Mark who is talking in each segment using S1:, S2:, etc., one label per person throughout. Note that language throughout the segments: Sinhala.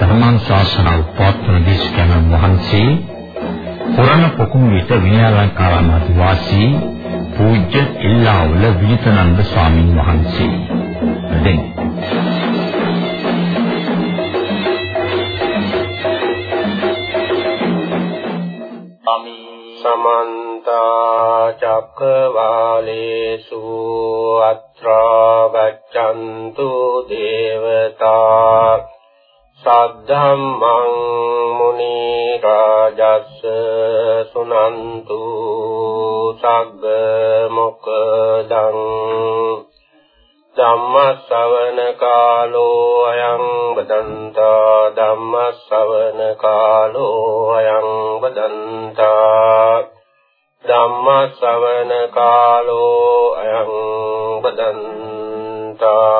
S1: ධර්මානුශාසනාව පවත්වන දේශකයන් වහන්සේ පුරණ පොකුණු විට විනයාලංකාරාමාති වාසී පූජ්‍ය ඉල්ලාවල විජිතනන්ද ස්වාමින් වහන්සේ. දෙන්න
S2: සමන්ත චක්කවාලේසු අත්‍රා සද්ධම්මං මුනි රාජස් සුනන්තු සග්ග මොකදං ධම්ම ශ්‍රවණ කාලෝ අයං බදන්තා ධම්ම ශ්‍රවණ කාලෝ අයං බදන්තා ධම්ම ශ්‍රවණ කාලෝ අයං බදන්තා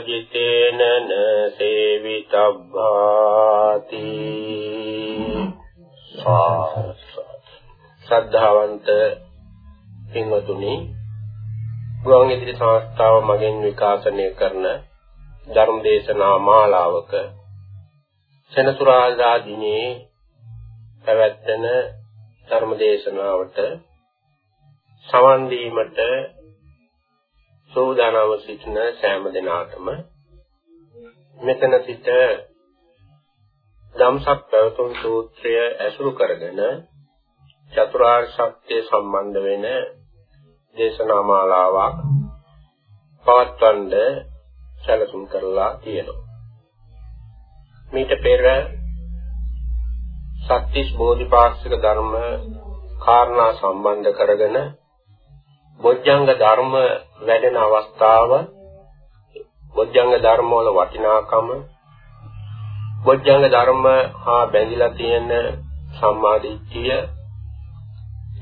S2: පබ්බජිතේන න සේවිතබ්බාති සා ශ්‍රද්ධාවන්ත පින්වතුනි ගුවන් ඉදිරි සංස්ථාව මගෙන් විකාශනය කරන ධර්ම දේශනා මාලාවක සෙනසුරාදා දිනේ පැවැත්වෙන ධර්ම දේශනාවට සවන් දීමට සෝදානව සිටින සෑම දිනාටම මෙතන සිට ධම්සක් පැවතුම් සූත්‍රය ඇසුරු කරගෙන චතුරාර්ය සත්‍ය සම්බන්ධ වෙන දේශනා මාලාවක් පවත්වන්න සැලසුම් කරලා තියෙනවා. මීට පෙර සත්‍තිස් බෝධිපාක්ෂික ධර්ම කාරණා සම්බන්ධ කරගෙන බොජ්ජංග ධර්ම වැඩෙන අවස්ථාව බොජ්ජංග ධර්ම වල වටිනාකම බොජ්ජංග ධර්ම හා බැඳිලා තියෙන සම්මාදිට්ඨිය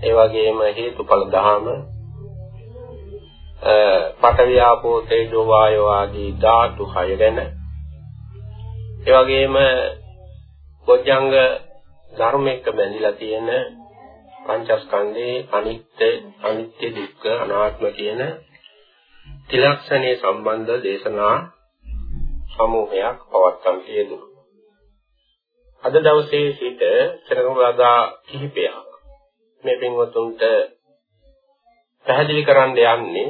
S2: ඒ වගේම හේතුඵල ධහම පඨවි ආපෝ තේජෝ වායෝ ආදී ධාතු හය ගැන. ඒ වගේම බොජ්ජංග ධර්ම එක්ක බැඳිලා තියෙන පංචස්කන්ධේ අනිත්‍ය අනිත්‍ය දුක්ඛ අනාත්ම කියන ත්‍රිලක්ෂණයේ සම්බන්ධ දේශනා සමූහයක් පවත්වන්න යෙදුණා. අද දවසේ සිට සරණවදා කිහිපයක් මේ පින්වතුන්ට පැහැදිලි කරන්න යන්නේ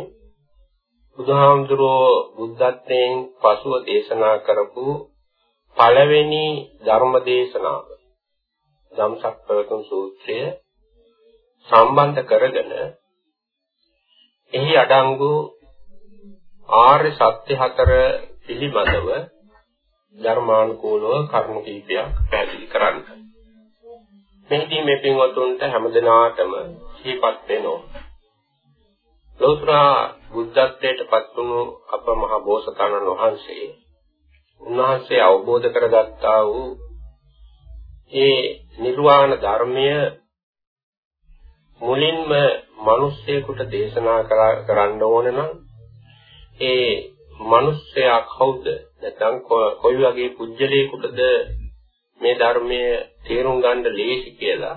S2: බුදුහාමුදුරෝ බුද්ධත්වයෙන් පසුව දේශනා කරපු පළවෙනි ධර්ම දේශනාව ධම්සක්පවතුන් සූත්‍රය සම්බන්ධ කරගෙන එහි අඩංගු ආර්ය සත්‍ය හතර පිළිබඳව ධර්මානුකූලව කරුණු කීපයක් පැහැදිලි කරන්නේ මෙහිදී මේ පින්වතුන්ට හැමදෙනාටම සිහිපත් වෙනවා. ලෝතර බුද්ධත්වයට පත් වුණු අප මහ බෝසතාණන් වහන්සේ උන්වහන්සේ අවබෝධ කරගත්තා වූ ඒ නිර්වාණ ධර්මය මුලින්ම මිනිස්සෙකුට දේශනා කරන්න ඕන නම් ඒ මිනිස්සයා කවුද? නැත්නම් කොයි වගේ පුජ්‍යලයකටද මේ ධර්මයේ තේරුම් ගන්න ලේසි කියලා?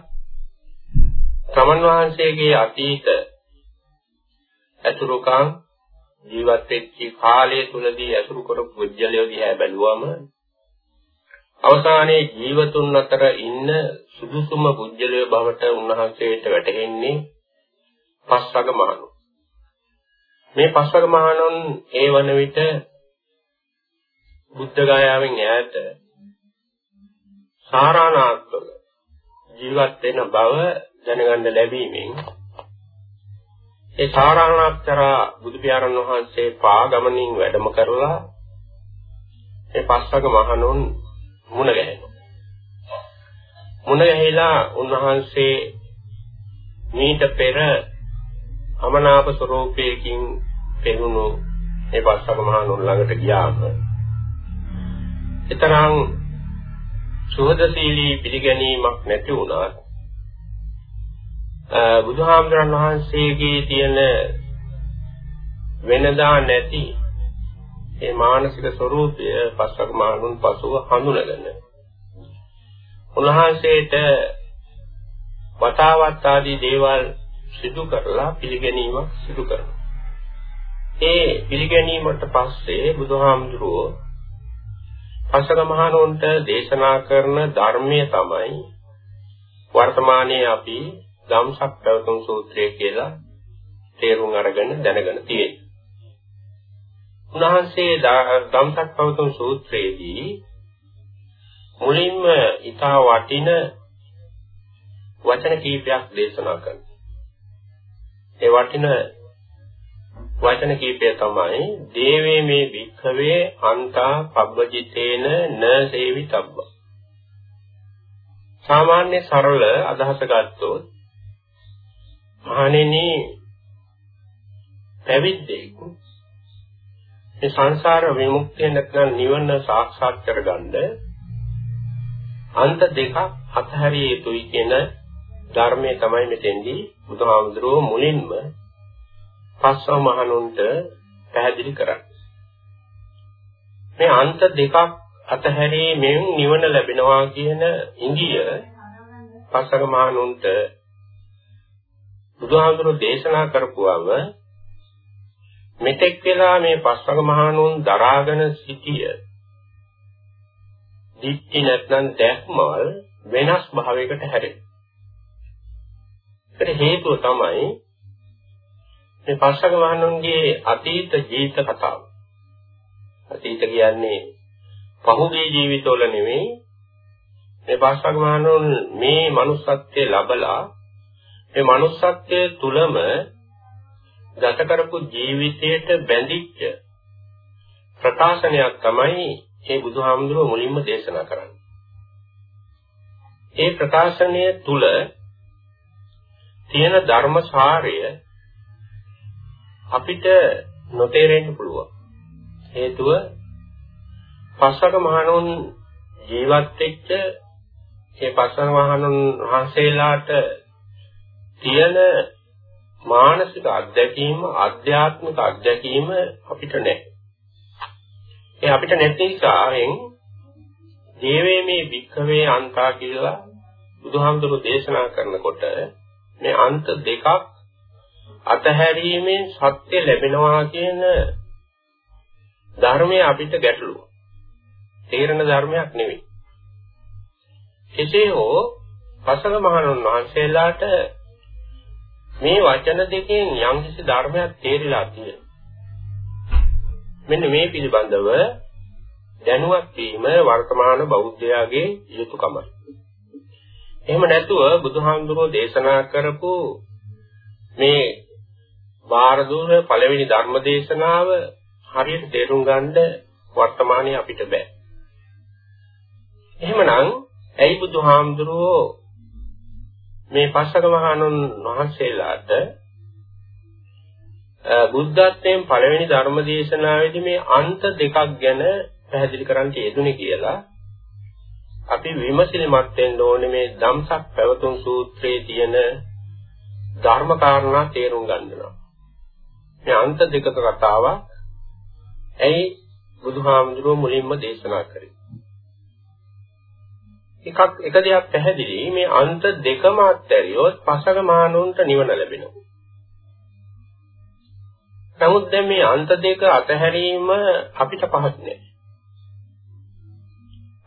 S2: සමන් වහන්සේගේ අතීත අතුරුකම් ජීවත් වෙච්ච කාලය තුලදී අසුරු කරපු පුජ්‍යලයෝ දිහා බැලුවම අවසානයේ ජීවතුන් අතර ඉන්න සුදුසුම පුජ්‍යලයෝ බවට උන්වහන්සේට වැටහෙන්නේ පස්වග මහණු. මේ පස්වග මහණුන් ඒ වන විට බුද්ධ ගයාවෙන් ඈත සාරානාත්මක ජීවත් වෙන බව දැනගන්න ලැබීමෙන් ඒ සාරානාත්තර බුදු පියාණන් වහන්සේ පාගමනින් වැඩම කරලා ඒ පස්වග මහණුන් මුණ ගැහෙනවා. මුණ ගැහිලා උන්වහන්සේ මීට පෙර අමනාප ස්වરૂපයකින් පෙනුණු මේ පස්වග මහණුන් ළඟට ගියාම එතරම් සුහදශීලී පිළිගැනීමක් නැති වුණත් බුදුහාමුදුරන් වහන්සේගේ තියෙන වෙනදා නැති ඒ මානසික ස්වરૂපය පස්වග මහණුන් පසුව හඳුනගෙන උන්වහන්සේට වතාවත් ආදී දේවල් සිදු කරලා පිළිගැනීමක් සිදු කරනවා. ඒ පිළිගැනීමට පස්සේ බුදුහාමුදුරුවෝ පසක මහණොන්ට දේශනා කරන ධර්මය තමයි වර්තමානයේ අපි ධම්සක් පැවතුම් සූත්‍රය කියලා තේරුම් අරගෙන දැනගෙන තියෙන්නේ. උන්වහන්සේ ධම්සක් පැවතුම් සූත්‍රයේදී මුලින්ම ඊටා වටින වචන කීපයක් දේශනා කරනවා. ඒ වටින වචන කීපය තමයි දේවේ මේ වික්ඛවේ අන්තා පබ්බජිතේන න සේවිතබ්බ. සාමාන්‍ය සරල අදහස ගත්තොත් මහණෙනි පැවිද්දෙක් මේ සංසාර විමුක්තිය නැත්නම් නිවන සාක්ෂාත් කරගන්න අන්ත දෙකක් අතහැරිය යුතුයි කියන ධර්මයේ තමයි මෙතෙන්දී බුදුහාමුදුරුවෝ මුලින්ම පස්ව මහණුන්ට පැහැදිලි කරන්නේ. මේ අන්ත දෙකක් අතහැරීමෙන් නිවන ලැබෙනවා කියන ඉංගිය පස්වග මහණුන්ට බුදුහාමුදුරුවෝ දේශනා කරපුවම මෙතෙක් වෙලා මේ පස්වග මහණුන් දරාගෙන සිටිය දික්ටි නැත්නම් දැක්මල් වෙනස් භාවයකට හැරෙනවා. ඒකට හේතුව තමයි මේ පස්සක වහනුන්ගේ අතීත ජීවිත කතාව. අතීත කියන්නේ පහුගිය ජීවිතවල නෙවෙයි මේ පස්සක වහනුන් මේ manussත්වයේ ලබලා මේ manussත්වයේ තුලම ගත කරපු ජීවිතයට බැඳිච්ච ප්‍රකාශනයක් තමයි මේ බුදුහාමුදුරුවෝ මුලින්ම දේශනා කරන්නේ. ඒ ප්‍රකාශනය තුල තියෙන ධර්මසාරය අපිට නොතේරෙන්න පුළුවන්. හේතුව පස්වක මහණුන් ජීවත් වෙච්ච ඒ පස්වක මහණුන් වහන්සේලාට තියෙන මානසික අත්දැකීම ආධ්‍යාත්මික අත්දැකීම අපිට නැහැ. ඒ අපිට නැති නිසාෙන් දේවේමේ වික්ඛවේ අන්තා කියලා බුදුහාමුදුරු දේශනා කරනකොට මේ අන්ත දෙකක් අතහැරීමෙන් සත්‍ය ලැබෙනවා කියන ධර්මය අපිට ගැටලුව. තේරෙන ධර්මයක් නෙවෙයි. කෙසේ හෝ පසල මහණුන් වහන්සේලාට මේ වචන දෙකෙන් යම්කිසි ධර්මයක් තේරිලා තියෙනවා. මෙන්න මේ පිළිබඳව දැනුවත් වීම වර්තමාන බෞද්ධයාගේ යුතුයකමයි. එහෙම නැතුව බුදුහාමුදුරෝ දේශනා කරපු මේ බාරදුර පළවෙනි ධර්ම දේශනාව හරියට තේරුම් ගන්න වර්තමානයේ අපිට බෑ. එහෙමනම් ඇයි බුදුහාමුදුරෝ මේ පස්සක මහණුන් වහන්සේලාට බුද්ධත්වයෙන් පළවෙනි ධර්ම දේශනාවේදී මේ අන්ත දෙකක් ගැන පැහැදිලි කරන්න යෙදුනේ කියලා අපි විමසිලිමත් වෙන්න ඕනේ මේ ධම්සක් පැවතුම් සූත්‍රයේ තියෙන ධර්ම කාරණා තේරුම් ගන්නවා. මේ අන්ත දෙකක කතාවක් ඇයි බුදුහාමුදුරුවෝ මුලින්ම දේශනා කරේ. එකක් එක දෙයක් පැහැදිලි මේ අන්ත දෙකම අත්හැරියොත් පසක මානුන්ට නිවන ලැබෙනවා. නමුත් දැන් මේ අන්ත දෙක අතහැරීම අපිට පහසු නෑ.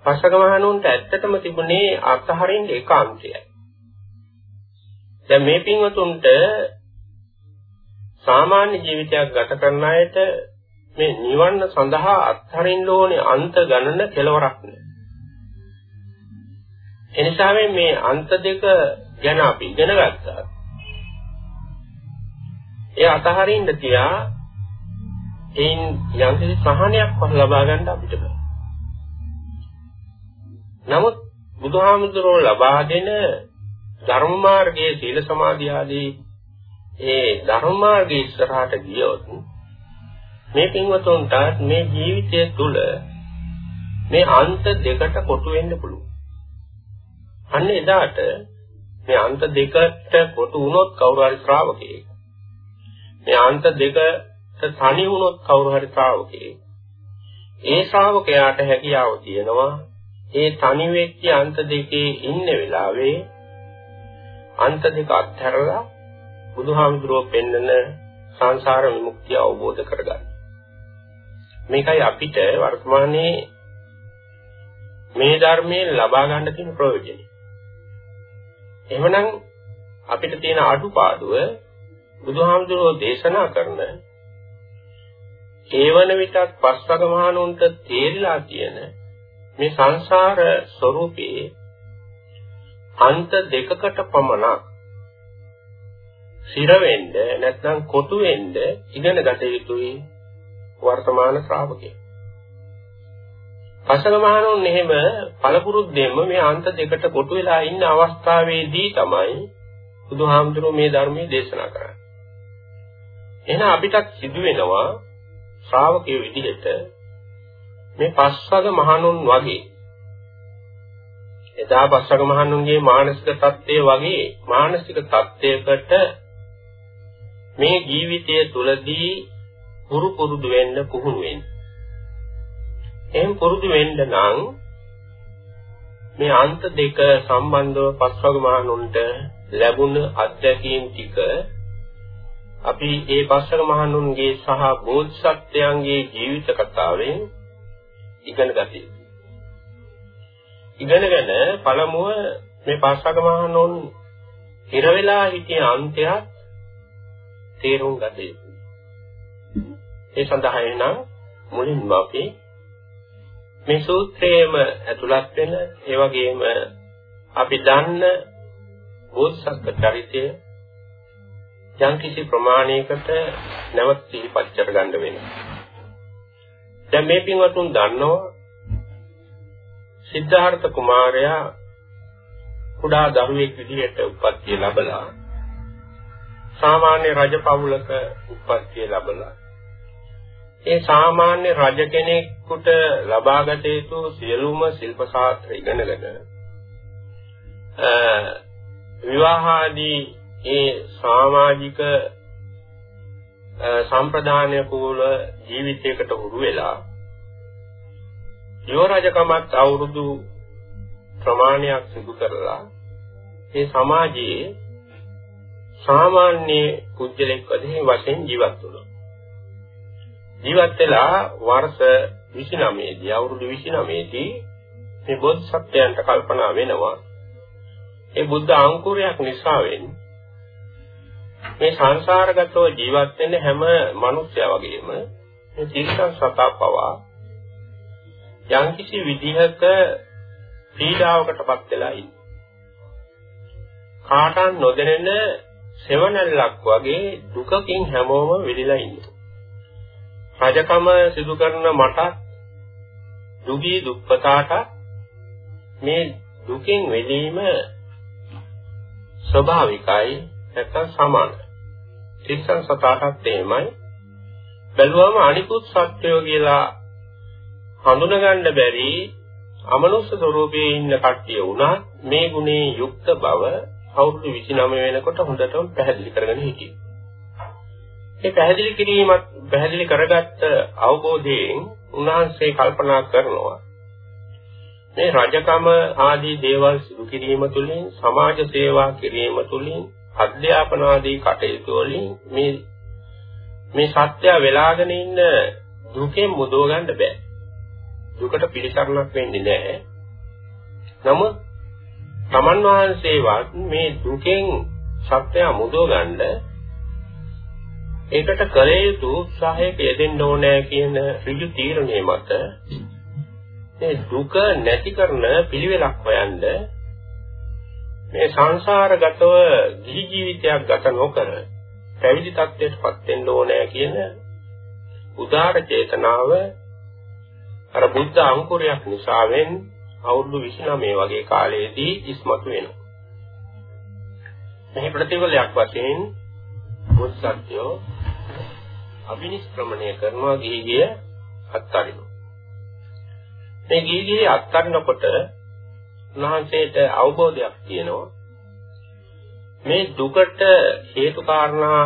S2: පසක මහණුන්ට ඇත්තටම තිබුණේ අත්හරින්න එක අන්තයයි. දැන් මේ පින්වතුන්ට සාමාන්‍ය ජීවිතයක් ගත කරන අයට මේ නිවන සඳහා අත්හරින්න ඕනේ අන්ත ගණන කෙලවරක් නෑ. එනිසා මේ අන්ත දෙක ගැන අපි ඉගෙන ගත්තා. ඒ අතහරින්න තියා එයින් යම්කිසි සහනයක් ලබා ගන්න අපිට බෑ. නමුත් බුදුහාමුදුරුවෝ ලබා දෙන ධර්ම මාර්ගයේ සීල සමාධි ආදී ඒ ධර්ම මාර්ගයේ ඉස්සරහට ගියොත් මේ පින්වතුන්ට මේ ජීවිතය තුළ මේ අන්ත දෙකට කොටු වෙන්න පුළුවන්. අන්න එදාට මේ අන්ත දෙකට කොටු වුණොත් කවුරු හරි ශ්‍රාවකයෙක්. මේ අන්ත දෙකට තනි වුණොත් කවුරු හරි ශ්‍රාවකයෙක්. ඒ ශ්‍රාවකයාට හැකියාව තියෙනවා ඒ තනි වෙච්ච අන්ත දෙකේ ඉන්න වෙලාවේ අන්ත දෙක අත්හැරලා බුදුහාමුදුරුවෝ පෙන්නන සංසාර විමුක්තිය අවබෝධ කරගන්න. මේකයි අපිට වර්තමානයේ මේ ධර්මයෙන් ලබා ගන්න තියෙන ප්‍රයෝජනය. එහෙමනම් අපිට තියෙන අඩුපාඩුව බුදුහාමුදුරුවෝ දේශනා කරන ඒවන විටත් පස්වග මහණුන්ට තේරිලා තියෙන මේ සංසාර ස්වરૂපේ අන්ත දෙකකට පමණක් සිර වෙන්න නැත්නම් කොටු වෙන්න ඉගෙන ගත යුතුයි වර්තමාන ශ්‍රාවකයා. පසක මහණුන් එහෙම පළපුරුද්දෙන්ම මේ අන්ත දෙකට කොටු වෙලා ඉන්න අවස්ථාවේදී තමයි බුදුහාමුදුරුවෝ මේ ධර්මයේ දේශනා කරන්නේ. එහෙනම් අපිටත් සිදු වෙනවා ශ්‍රාවකයෝ විදිහට මේ පස්වග මහණුන් වගේ එදා පස්වග මහණුන්ගේ මානසික தත්ත්වය වගේ මානසික தත්ත්වයකට මේ ජීවිතය තුළදී පුරු පුරුදු වෙන්න පුහුණු වෙන්න. එහෙන් පුරුදු වෙන්න නම් මේ අන්ත දෙක සම්බන්ධව පස්වග මහණුන්ට ලැබුණ අත්දැකීම් ටික අපි ඒ පස්වග මහණුන්ගේ සහ බෝධිසත්වයන්ගේ ජීවිත කතාවෙන් ඉගෙන ගතියි. ඉගෙනගෙන පළමුව මේ පස්වග මහණුන් හිර වෙලා සිටින අන්තයත් තේරුම් ගත යුතුයි. ඒ සඳහා එනම් මුලින්ම අපි මේ සූත්‍රයේම ඇතුළත් වෙන ඒ වගේම අපි දන්න බෝධිසත්ව චරිතය යම් කිසි ප්‍රමාණයකට නැවත සිහිපත් කරගන්න වෙනවා. දැන් මේ පින්වතුන් දන්නවා සිද්ධාර්ථ කුමාරයා කුඩා දරුවෙක් විදිහට උපත්ති ලැබලා සාමාන්‍ය රජ පවුලක උපත්ති ලැබලා ඒ සාමාන්‍ය රජ කෙනෙකුට ලබාගත යුතු සියලුම ශිල්ප ශාස්ත්‍ර ඉගෙනගෙන විවාහාදී ඒ සමාජික සම්ප්‍රදාන කූල ජීවිතයකට උරු වෙලා යෝරජකමත් අවුරුදු ප්‍රමාණයක් සිදු කරලා ඒ සමාජයේ සාමාන්‍ය කුජලෙක් වශයෙන් ජීවත් වුණා. ජීවත් වෙලා වර්ෂ 29 දී අවුරුදු 29 දී මේ බෝධිසත්වයන්ට කල්පනා වෙනවා ඒ බුද්ධ අංකුරයක් නිසා වෙන්නේ මේ සංසාරගතව ජීවත් වෙන හැම මිනිසයා වගේම මේ තිරිසන් සතා පවා යම්කිසි විදිහක පීඩාවකටපත් වෙලා ඉන්නේ. කාටන් නොදැනෙන සෙවණැල්ලක් වගේ දුකකින් හැමෝම විඳලා ඉන්නේ. රජකම සිදු කරන මට දුගී දුප්පතාට මේ දුකෙන් වෙලීම ස්වභාවිකයි නැත්නම් සමානයි. තිස්සන් සතාටත් එහෙමයි. බැලුවම අනිකුත් සත්වයෝ කියලා හඳුනගන්න බැරි අමනුෂ්‍ය ස්වરૂපයේ ඉන්න කට්ටිය වුණත් මේ ගුණේ යුක්ත බව අවුරුදු 29 වෙනකොට හොඳටම පැහැදිලි කරගෙන හිටියේ. මේ පැහැදිලි කිරීමත් පැහැදිලි කරගත්ත අවබෝධයෙන් උන්වහන්සේ කල්පනා කරනවා මේ රජකම ආදී දේවල් සිදු කිරීම තුළින් සමාජ සේවා කිරීම තුළින් අධ්‍යාපන ආදී කටයුතු වලින් මේ මේ සත්‍ය වෙලාගෙන ඉන්න දුකෙන් මුදව ගන්න බෑ. දුකට පිළිසරණක් වෙන්නේ නැහැ. නමුත් තමන් වහන්සේවත් මේ දුකෙන් සත්‍ය මුදව ගන්න ඒකට කල යුතු උත්සාහයක යෙදෙන්න ඕනේ කියන ඍජු තීරණය මත මේ දුක නැති කරන පිළිවෙලක් හොයන්නේ මේ සංසාරගතව ගිහි ජීවිතයක් ගත නොකර පැවිදි තත්ත්වයටපත් වෙන්න ඕනෑ කියන උදාර චේතනාව අර බුද්ධ අංකුරයක් නිසාවෙන් අවුරුදු 29 වගේ කාලයේදී ඉස්මතු වෙනවා. මේ ප්‍රතිඵලයක් වශයෙන් බෝසත්යෝ අභිනිෂ්ක්‍රමණය කරනවා ගිහිගිය අත්හරිනවා. මේ ගිහිගිය අත්හරිනකොට උන්වහන්සේට අවබෝධයක් තියෙනවා. මේ දුකට හේතු කාරණා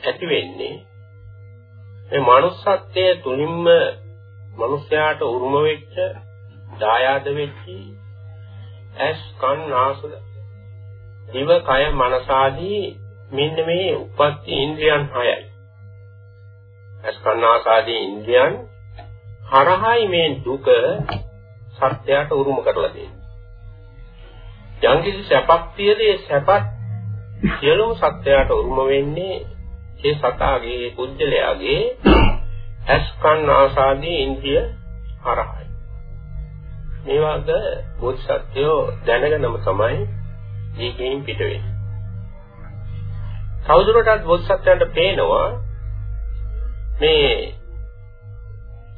S2: ඇති වෙන්නේ මේ manussත්වයේ තුලින්ම මිනිස්යාට උරුම වෙච්ච දායාද වෙච්ච ඇස් කන් නාසය දිව කය මනස ආදී මෙන්න මේ උපත්ති ඉන්ද්‍රියන් හයයි ඇස් කන් නාසය ආදී ඉන්ද්‍රියන් හරහායි මේ දුක සත්‍යයට උරුම කරලා දෙන්නේ යම්කිසි සැපක් තියද ඒ සැපත් සියලුම සත්‍යයට උරුම වෙන්නේ ඒ සතාගේ පුජ්‍යලයාගේ ඇස්කන් ආසාදී ඉන්ද්‍රිය හරහායි. මේ වගේ බෝධිසත්වෝ දැනගෙනම තමයි දීකෙන් පිට වෙන්නේ. තවදුරටත් බෝධිසත්වයන්ට පේනවා මේ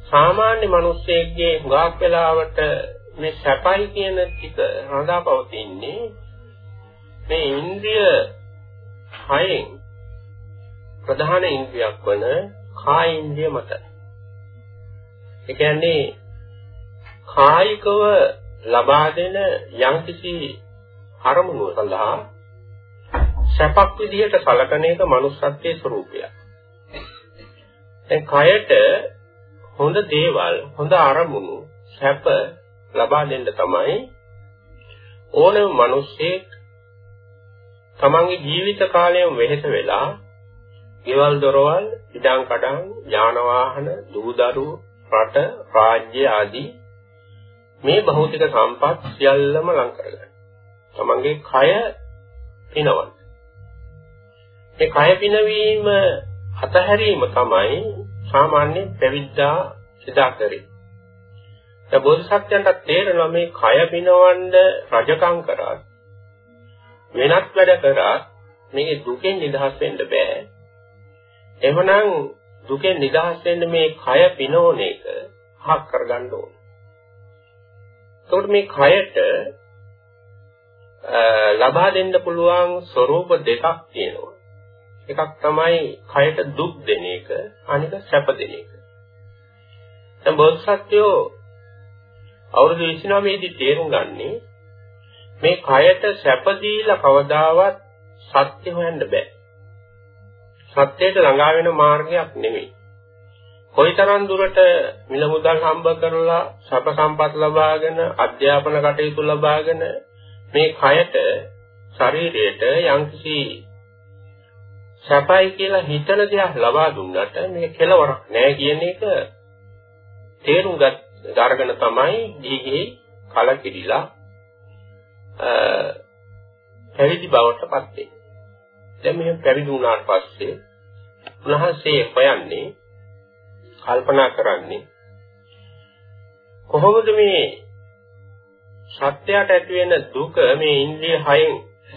S2: සාමාන්‍ය මිනිස්සෙක්ගේ හුඟක් වෙලාවට මේ සැපයි කියන ටික රඳාපවතින්නේ මේ ඉන්ද්‍රිය හයෙන් ප්‍රධාන ඉන්ද්‍රියක් වන කාය ඉන්ද්‍රිය මත. ඒ කියන්නේ කායිකව ලබා දෙන යම්කිසි අරමුණු සඳහා සැපක් විදිහට සලකන එක manussත්වයේ ස්වરૂපයක්. දැන් කයට හොඳ දේවල්, හොඳ අරමුණු, සැප ලබා දෙන්න තමයි ඕනෑම මිනිසෙක් තමන්ගේ ජීවිත කාලයම වෙහෙස වෙලා ගෙවල් දොරවල්, ඉඩම් කඩම්, යාන වාහන, දූ දරුවෝ, රට, රාජ්‍ය ආදී මේ භෞතික සම්පත් සියල්ලම ලං කරගන්න. තමන්ගේ කය පිනවන්න. මේ කය පිනවීම අතහැරීම තමයි සාමාන්‍ය පැවිද්දා සිතා කරේ. ඒ බෝධිසත්වයන්ට තේරෙනවා මේ කය පිනවන්න රජකම් කරා වෙනත් වැඩ කරා මේක දුකෙන් නිදහස් වෙන්න බෑ. එහෙමනම් දුකෙන් නිදහස් වෙන්න මේ කය පිනෝන එක හක් කරගන්න ඕනේ. එතකොට මේ කයට ලබා දෙන්න පුළුවන් ස්වરૂප දෙකක් තියෙනවා. එකක් තමයි කයට දුක් දෙන එක, අනික සැප දෙන එක. දැන් බෝසත්ත්වෝ අවුරුදු 29 දී තේරුම් ගන්නේ මේ කයට සැප දීලා කවදාවත් සත්‍ය හොයන්න බෑ. සත්‍යයට ළඟා වෙන මාර්ගයක් නෙමෙයි. කොයිතරම් දුරට මිල මුදල් හම්බ කරලා සැප සම්පත් ලබාගෙන අධ්‍යාපන කටයුතු ලබාගෙන මේ කයට ශරීරයට යම්කිසි සැපයි කියලා හිතන දෙයක් ලබා දුන්නට මේ කෙලවරක් නෑ කියන එක තේරුම් ගත් අරගෙන තමයි දීගේ කලකිරිලා පැවිදි බවට පත් වෙන්නේ. දැන් මෙහෙම පැවිදි වුණාට පස්සේ උන්වහන්සේ හොයන්නේ කල්පනා කරන්නේ කොහොමද මේ සත්‍යයට ඇති වෙන දුක මේ ඉන්ද්‍රිය හයෙන්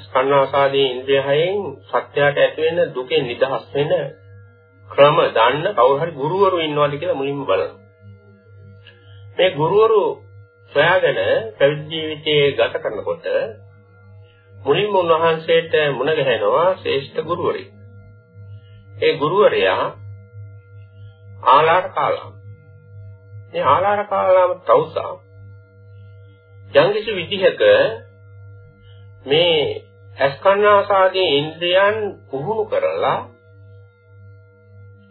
S2: ස්කන්ධාසාදී ඉන්ද්‍රිය හයෙන් සත්‍යයට ඇති වෙන දුකෙන් නිදහස් වෙන ක්‍රම දන්න කවුරු හරි ගුරුවරු ඉන්නවද කියලා මුලින්ම බලන්න. මේ ගුරුවරු සොයාගෙන පැවිදි ජීවිතයේ ගත කරනකොට මුලින්ම උන්වහන්සේට මුණ ගැහෙනවා ශ්‍රේෂ්ඨ ගුරුවරයෙක්. ඒ ගුරුවරයා ආලාර කාලාම. මේ ආලාර කාලාම තවුසා යම්කිසි විදිහක මේ අස්කන්නාසාදී ඉන්ද්‍රයන් පුහුණු කරලා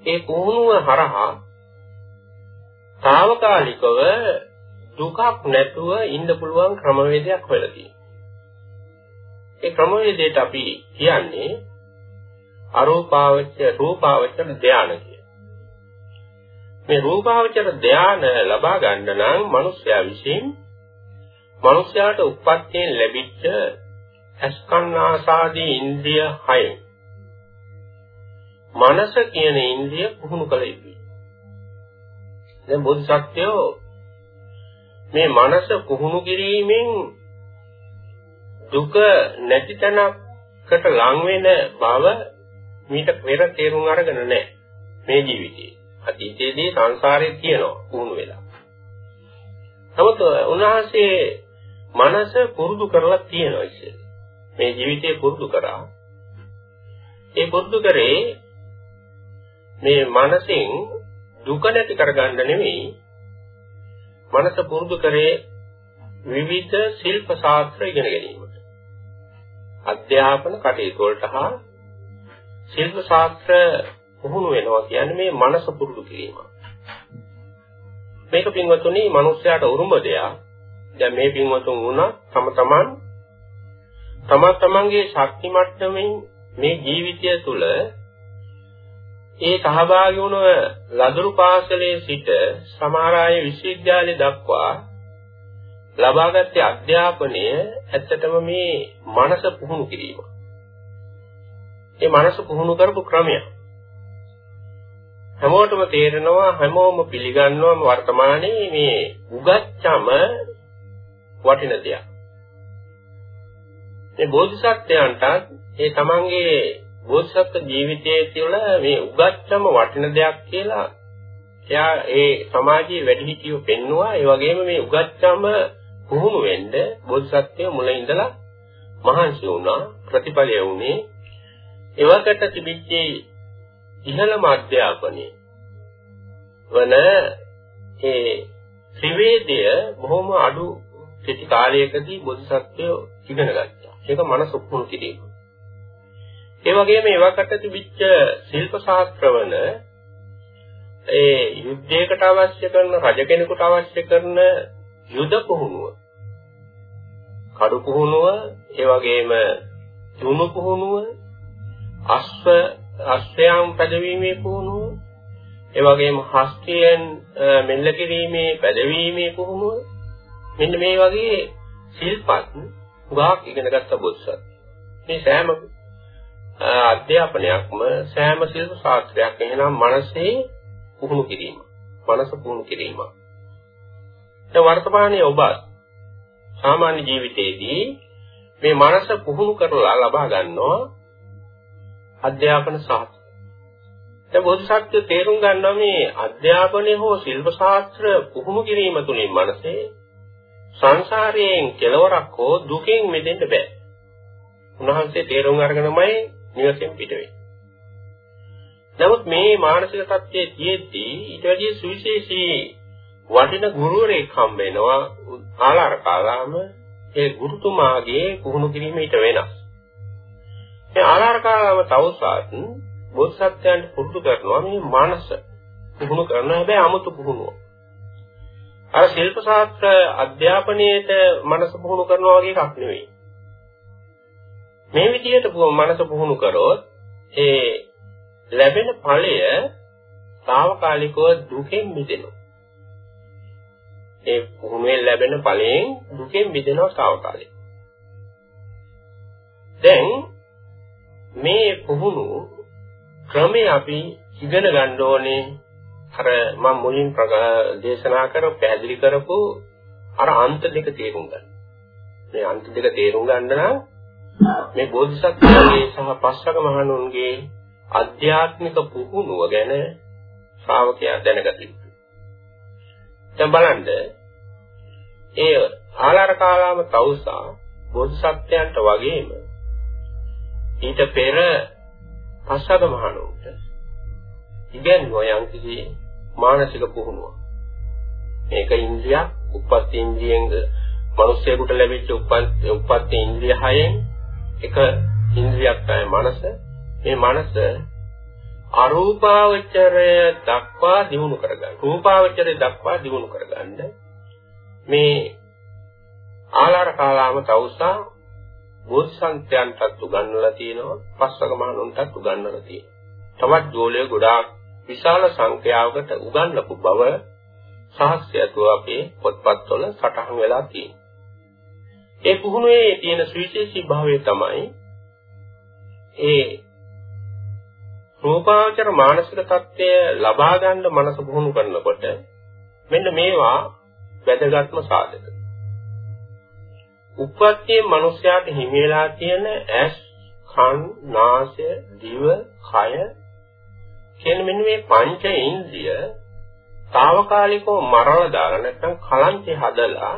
S2: ඒ පුහුණුව හරහා తాවකාලිකව දුකක් නැතුව ඉන්න පුළුවන් ක්‍රමවේදයක් හොයලා තියෙනවා. ඒ ක්‍රමවේදයට අපි කියන්නේ අරූපාවචර රූපාවචර ධානය කිය. මේ රූපාවචර ධාන ලබා ගන්න නම් මිනිස්යා විසින් මිනිස්යාට උප්පත්තියෙන් ලැබිච්ච අස්කන්නාසාදී ඉන්ද්‍රිය හය මනස කියන ඉන්ද්‍රිය පුහුණු කළ යුතුයි. දැන් බෝධිසත්වෝ මේ මනස පුහුණු කිරීමෙන් දුක නැති තැනකට ලං වෙන බව මීට පෙර තේරුම් අරගෙන නැහැ මේ ජීවිතේ. අතීතයේදී සංසාරේ තියෙනවා පුහුණු වෙලා. නමුත් උන්වහන්සේ මනස පුරුදු කරලා තියෙනවා ඉතින්. මේ ජීවිතේ පුරුදු කරා. ඒ පුරුදු කරේ මේ මනසෙන් දුක නැති කරගන්න නෙමෙයි මනස පුරුදු කරේ විවිධ ශිල්ප ශාස්ත්‍ර ඉගෙන ගැනීමට. අධ්‍යාපන කටයුතු වලට හා ශිල්ප ශාස්ත්‍ර පුහුණු වෙනවා කියන්නේ මේ මනස පුරුදු කිරීම. මේක පින්වතුනි මිනිස්යාට උරුම දෙයක්. දැන් මේ පින්වතුන් වුණා තම තමන් තම තමන්ගේ ශක්ති මට්ටමින් මේ ජීවිතය තුළ ඒ සහභාගී වුණ ලදරු පාසලේ සිට සමහර අය විශ්වවිද්‍යාලය දක්වා ලබාගත් අධ්‍යාපනය ඇත්තටම මේ මනස පුහුණු කිරීම. ඒ මනස පුහුණු කරපු ක්‍රමයක්. හැමෝටම තේරෙනවා හැමෝම පිළිගන්නවම වර්තමානයේ මේ උගච්චම වටින දෙයක්. මේ බෝධිසත්වයන්ට ඒ තමන්ගේ බෝධිසත්ව ජීවිතයේ තුළ මේ උගච්චම වටින දෙයක් කියලා එයා ඒ සමාජයේ වැඩිහිටියෝ පෙන්නවා ඒ වගේම මේ උගච්චම පුහුණු වෙන්න බෝධිසත්වය මුල ඉඳලා මහන්සි වුණා ප්‍රතිඵලය වුණේ එවකට තිබිච්ච ඉහළම අධ්‍යාපනයේ වන ඒ ත්‍රිවේදය බොහොම අඩු කෙටි කාලයකදී බෝධිසත්වයෝ ඉගෙන ගත්තා. ඒක මනස උපුණු කිරීම. ඒ වගේම එවකට තිබිච්ච ශිල්ප ශාස්ත්‍රවන ඒ යුද්ධයකට අවශ්‍ය කරන රජ කෙනෙකුට අවශ්‍ය කරන යුද පුහුණුව කඩු පුහුණුව ඒ වගේම තුණු පුහුණුව අස්ව අස්වැයන් පැදවීමේ පුහුණුව ඒ වගේම හස්තියෙන් මෙල්ල කිරීමේ පැදවීමේ පුහුණුව මෙන්න මේ වගේ ශිල්පත් ගාක් ඉගෙන ගත්ත බොස්සත්. මේ සෑම අධ්‍යාපනයක්ම සෑම ශිල්ප ශාස්ත්‍රයක් එහෙනම් මනසේ පුහුණු කිරීම. මනස පුහුණු කිරීම. දැන් වර්තමානයේ ඔබ සාමාන්‍ය ජීවිතයේදී මේ මනස පුහුණු කරලා ලබා ගන්නවා අධ්‍යාපන ශාස්ත්‍ර. දැන් බෝධිසත්ව තේරුම් ගන්නවා මේ අධ්‍යාපනය හෝ ශිල්ප ශාස්ත්‍ර පුහුණු කිරීම තුලින් මනසේ සංසාරයෙන් කෙලවරක් හෝ දුකෙන් මිදෙන්න බෑ. උන්වහන්සේ තේරුම් අරගෙනමයි නිවසෙන් පිට වෙන්නේ. නමුත් මේ මානසික தත්ත්වයේ තියෙද්දී ඊට වැඩිය සුවිශේෂී වටින ගුරුවරයෙක් හම්බ වෙනවා ආලාරකාලාම ඒ ගුරුතුමාගේ පුහුණු කිරීම ඊට වෙනස්. ඒ ආලාරකාලාම තවසත් බෝසත්යන්ට පුරුදු කරනවා මේ මනස පුහුණු කරනවා හැබැයි 아무තු පුහුණුවක්. අර ශිල්ප ශාස්ත්‍ර අධ්‍යාපනයේට මනස පුහුණු කරනවා වගේ එකක් නෙවෙයි. මේ විදිහට මනස පුහුණු කරොත් ඒ ලැබෙන ඵලය తాවකාලිකව දුකෙන් මිදෙනවා. ඒ පුහුණුවෙන් ලැබෙන ඵලයෙන් දුකෙන් මිදෙනවා తాවකාලික. දැන් මේ පුහුණු ක්‍රමේ අපි ඉගෙන ගන්න ඕනේ අර මම මුලින් දේශනා කරපු පැහැදිලි කරපු අර අන්ත දෙක තේරුම් ගන්න. මේ අන්ත දෙක තේරුම් ගන්න නම් මේ බෝධිසත්වයන්ගේ සහ පස්වක මහණුන්ගේ අධ්‍යාත්මික පුහුණුව ගැන ශ්‍රාවකයා දැනගත යුතුයි. දැන් බලන්න ඒ ආලාර කාලාම තවුසා බෝධිසත්වයන්ට වගේම ඊට පෙර පස්වක මහණුන්ට ඉගෙනුවා යම්කිසි මානසික පුහුණුව. මේක ඉන්ද්‍රියක්, උප්පත්ති ඉන්ද්‍රියෙන් මිනිස්සෙකුට ලැබිච්ච උප්පත්ති ඉන්ද්‍රිය හයෙන් එක ඉන්ද්‍රියක් තමයි මනස. මේ මනස අරූපාවචරය දක්වා දිනු කරගන්න. රූපාවචරය දක්වා දිනු කරගන්න. මේ ආලාර කාලාම තවුසා බෝධිසත්වයන්ටත් උගන්වලා තියෙනවා පස්වක මහණුන්ටත් උගන්වලා තියෙනවා. තවත් ජෝලය ගොඩාක් විශාල සංඛ්‍යාවකට උගන්වපු බව සාහිත්‍යතු අපේ පොත්පත්වල සටහන් වෙලා තියෙනවා. ඒ පුහුණුවේ තියෙන සුවිශේෂී භාවය තමයි ඒ රූපාවචර මානසික தත්ත්වය ලබා ගන්න මනස පුහුණු කරනකොට මෙන්න මේවා වැදගත්ම සාධක. උප්පත්තියේ මිනිස්යාට හිමි වෙලා තියෙන ඇස්, කන්, නාසය, දිව, කය කියන මෙන්න මේ පංච ඉන්ද්‍රිය తాවකාලිකව මරණ දාලා නැත්නම් කලන්තේ හදලා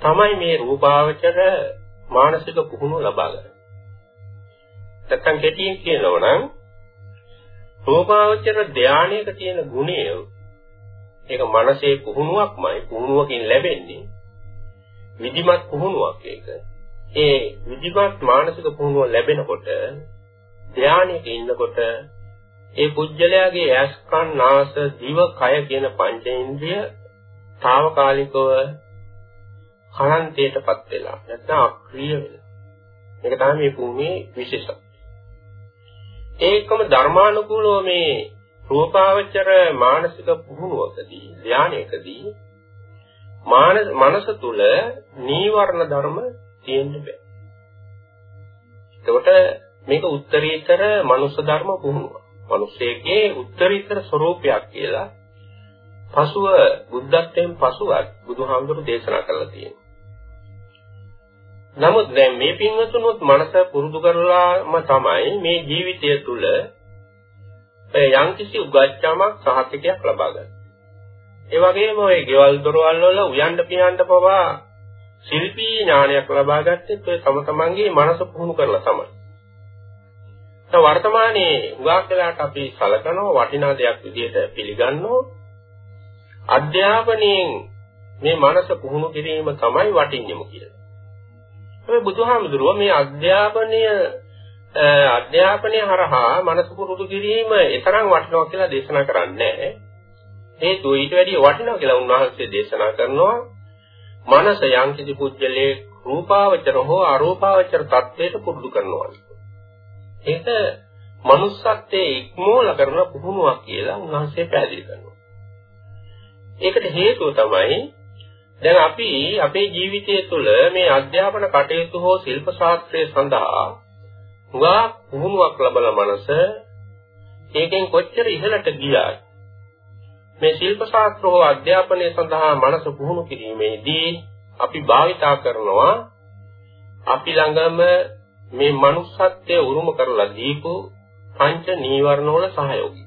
S2: තමයි මේ රූපාවචර මානසික පුහුණුව ලබා ගන්න. නැත්නම් කෙටියෙන් කියනවා නම් රූපාවචර ධානයක තියෙන ගුණය ඒක මනසේ පුහුණුවක්මයි පුහුණුවකින් ලැබෙන්නේ විධිමත් පුහුණුවක් ඒක ඒ විධිමත් මානසික පුහුණුව ලැබෙනකොට ධානයක ඉන්නකොට ඒ පුජ්‍යලයාගේ ඇස් කන් නාස දිව කය කියන පංචේන්ද්‍රිය తాවකාලිකව කලන්තයටපත් වෙලා නැත්නම් අක්‍රීය වෙලා මේක තමයි මේ භූමියේ විශේෂත්වය ඒකම ධර්මානුකූලව මේ රූපාවචර මානසික පුහුණුවකදී ධානයකදී මනස තුල නීවරණ ධර්ම තියෙන්න බෑ. එතකොට මේක උත්තරීතර මනුෂ්‍ය ධර්ම පුහුණුව. මිනිසෙකේ උත්තරීතර ස්වરૂපයක් කියලා පසුව බුද්ධත්වයෙන් පසුවත් බුදුහාමුදුරු දේශනා කළා තියෙනවා. නමුත් දැන් මේ පින්වතුනොත් මනස පුරුදු කරලාම තමයි මේ ජීවිතය තුළ යම්කිසි උගච්ඡාමක් සහතිකයක් ලබා ගන්න. ඒ වගේම ඔය ගෙවල් දොරවල් වල උයන්ඩ පියන්ඩ පවා ශිල්පී ඥානයක් ලබා ගත්තෙත් ඔය තම තමන්ගේ මනස පුහුණු කරලා තමයි. දැන් වර්තමානයේ උගාක් වෙලාට අපි සලකනවා වටිනා දෙයක් විදිහට පිළිගන්නවා. අධ්‍යාපනයෙන් මේ මනස පුහුණු කිරීම තමයි වටින්නේම කියලා. මේ බුදුහාමුදුරුව මේ අධ්‍යාපනය අධ්‍යාපනය හරහා මනස පුරුදු කිරීම තරම් වටිනවා කියලා දේශනා කරන්නේ නැහැ. හේතුව ඊට වැඩිය වටිනවා කියලා උන්වහන්සේ දේශනා කරනවා. මනස යම්කිසි පුජ්‍යලේ රූපාවචර හෝ අරූපාවචර තත්ත්වයට පුරුදු කරනවා. ඒක manussත්වයේ ඉක්මෝල කරන පුහුණුවක් කියලා උන්වහන්සේ පැහැදිලි කරනවා. ඒකට හේතුව තමයි දැන් අපි අපේ ජීවිතය තුළ මේ අධ්‍යාපන කටයුතු හෝ ශිල්ප ශාස්ත්‍රය සඳහා හුඟා පුහුණුවක් ලබන මනස ඒකෙන් කොච්චර ඉහළට ගියාද මේ ශිල්ප ශාස්ත්‍ර හෝ අධ්‍යාපනය සඳහා මනස පුහුණු කිරීමේදී අපි භාවිතා කරනවා අපි ළඟම මේ manussත්වයේ උරුම කරලා දීපු පංච නීවරණ වල සහයෝගී.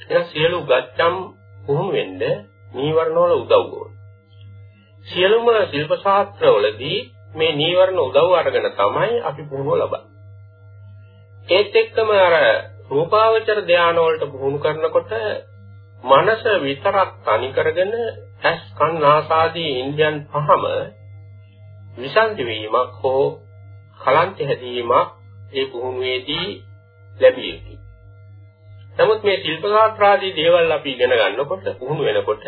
S2: එහෙනම් සියලු ගච්ඡම් පුහුණු වෙන්න නීවරණ වල උදව් ඕන. සියලුම ශිල්ප ශාස්ත්‍රවලදී මේ නීවරණ උදව් අරගෙන තමයි අපි පුහුණුව ලබන්නේ. ඒත් එක්කම අර රූපාවචර ධානය වලට පුහුණු කරනකොට මනස විතරක් තනි කරගෙන ඇස් කන් නාසාදී ඉන්ද්‍රයන් පහම විසන්ති වීමක් හෝ කලන්ත හැදීමක් ඒ පුහුණුවේදී ලැබිය යුතුයි. නමුත් මේ ශිල්ප ශාස්ත්‍රාදී දේවල් අපි ඉගෙන ගන්නකොට පුහුණු වෙනකොට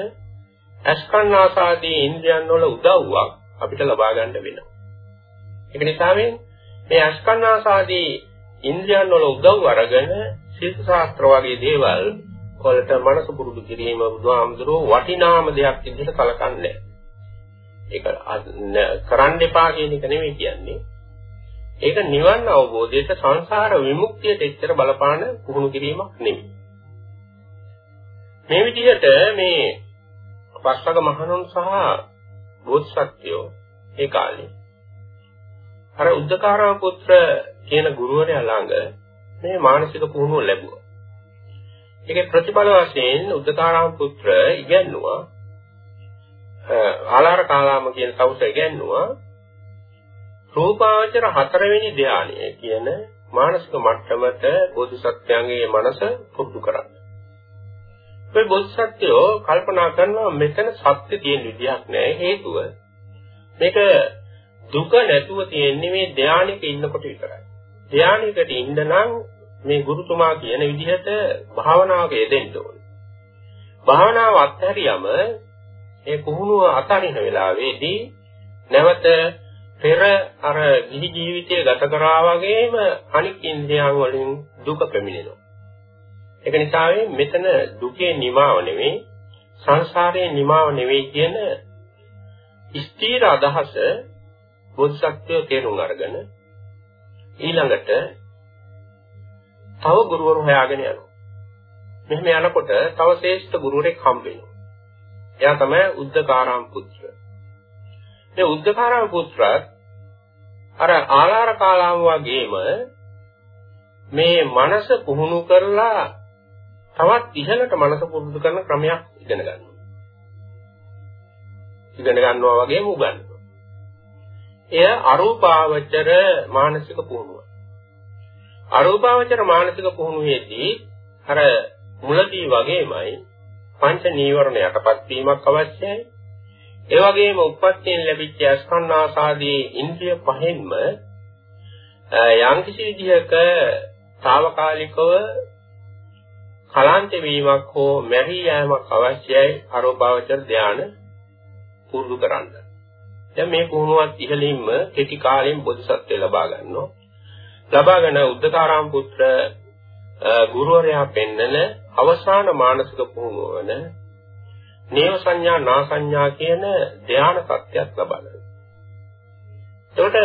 S2: අස්කන්නාසාදී ඉන්ද්‍රයන් වල උදව්වක් අපිට ලබා ගන්න වෙනවා. ඒක නිසා මේ අස්කන්නාසාදී ඉන්ද්‍රයන් වල උදව් අරගෙන ශිල්ප ශාස්ත්‍ර වගේ දේවල් වලට මනස පුරුදු කිරීම බුදුහාමුදුරුවෝ වටිනාම දෙයක් විදිහට කලකන්නේ ඒක කරන්න එපා කියන එක නෙමෙයි කියන්නේ. ඒක නිවන් අවබෝධයට සංසාර විමුක්තියට එච්චර බලපාන පුහුණු කිරීමක් නෙමෙයි. මේ විදිහට මේ පස්වග මහණුන් සහ බෝධිසත්වයෝ ඒ කාලේ අර උද්දකාරාම පුත්‍ර කියන ගුරුවරයා ළඟ මේ මානසික පුහුණුව ලැබුවා. ඒකේ ප්‍රතිඵල වශයෙන් උද්දකාරාම පුත්‍ර ඉගැන්නුවා ආලාර කාලාම කියන තවුස ඉගැන්නුවා රූපාවචර හතරවෙනි ධානය කියන මානසික මට්ටමට බෝධිසත්වයන්ගේ මනස පුරුදු කරා. මේ බෝධිසත්වෝ කල්පනා කරනවා මෙතන සත්‍ය තියෙන විදියක් නෑ හේතුව මේක දුක නැතුව තියෙන්නේ මේ ධානයක ඉන්නකොට විතරයි. ධානයකට ඉන්න නම් මේ ගුරුතුමා කියන විදිහට භාවනාවක යෙදෙන්න ඕනේ. භාවනාව අත්හැරියම ඒ පුහුණුව අතරින වෙලාවේදී නැවත පෙර අර ගිහි ජීවිතය ගත කරා වගේම අනික් ඉන්ද්‍රියන් වලින් දුක පැමිණෙනවා. ඒක නිසා මෙතන දුකේ නිමාව නෙවෙයි සංසාරයේ නිමාව නෙවෙයි කියන ස්ථීර අදහස බෝධිසත්වය තේරුම් අරගෙන ඊළඟට තව ගුරුවරු හොයාගෙන යනවා. මෙහෙම යනකොට තව ශ්‍රේෂ්ඨ ගුරුවරෙක් හම්බ වෙනවා. එයා තමයි උද්දකාරාම පුත්‍ර. මේ උද්දකාරාම පුත්‍රත් අර ආලාර කාලාම වගේම මේ මනස පුහුණු කරලා තවත් ඉහළට මනස පුරුදු කරන ක්‍රමයක් ඉගෙන ගන්නවා. ඉගෙන ගන්නවා වගේම උගන්වනවා. එය අරූපාවචර මානසික පුහුණුව. අරූපාවචර මානසික පුහුණුවේදී අර මුලදී වගේමයි පංච නීවරණ යටපත් වීමක් අවශ්‍යයි. ඒ වගේම උප්පත්තියෙන් ලැබිච්ච අස්කන්නාසාදී ඉන්ද්‍රිය පහෙන්ම යම්කිසි විදිහක తాවකාලිකව කලාන්ත වීමක් හෝ මෙරි යෑමක් අවශ්‍යයි අරෝපාවචර ධාන පුරුදු කරන්න. දැන් මේ පුහුණුවත් ඉහළින්ම කෙටි කාලයෙන් බෝධිසත්වය ලබා ගන්නවා. ලබාගෙන උද්දකාරාම පුත්‍ර ගුරුවරයා පෙන්නන අවසාන මානසික පුහුණුව වන නේව සංඥා නා සංඥා කියන ධාන සත්‍යයක් ලබා ගන්නවා. එතකොට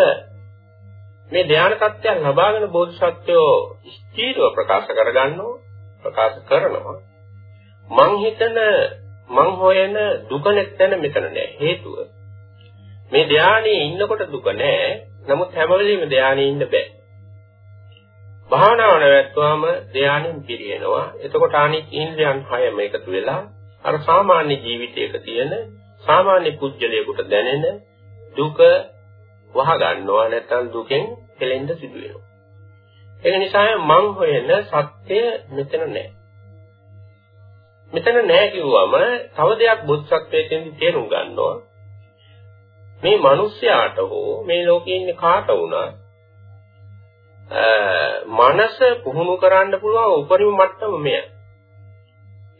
S2: මේ ධාන සත්‍යයක් ලබාගෙන බෝධිසත්වෝ ස්ථීරව ප්‍රකාශ කරගන්නවා ප්‍රකාශ කරනවා. මං හිතන මං හොයන දුක නැත්නම් මෙතන නෑ. හේතුව මේ ධානයේ ඉන්නකොට දුක නෑ. නමුත් හැම වෙලෙම ධානයේ ඉන්න බෑ. භාවනාව නැවැත්වුවාම ධානයෙන් පිරිනනවා එතකොට අනිත් ඉන්ද්‍රයන් හයම එකතු වෙලා අර සාමාන්‍ය ජීවිතයක තියෙන සාමාන්‍ය පුජ්‍යලයකට දැනෙන දුක වහ ගන්නවා නැත්නම් දුකෙන් පෙලෙන්න සිදු වෙනවා. ඒක නිසා මං හොයන සත්‍ය මෙතන නැහැ. මෙතන නැහැ කිව්වම තව දෙයක් බුද්ධත්වයෙන් තේරුම් ගන්නවා. මේ මිනිස්යාට හෝ මේ ලෝකේ ඉන්න කාට වුණත් මනස පුහුණු කරන්න පුළුවන් උපරිම මට්ටම මෙයයි.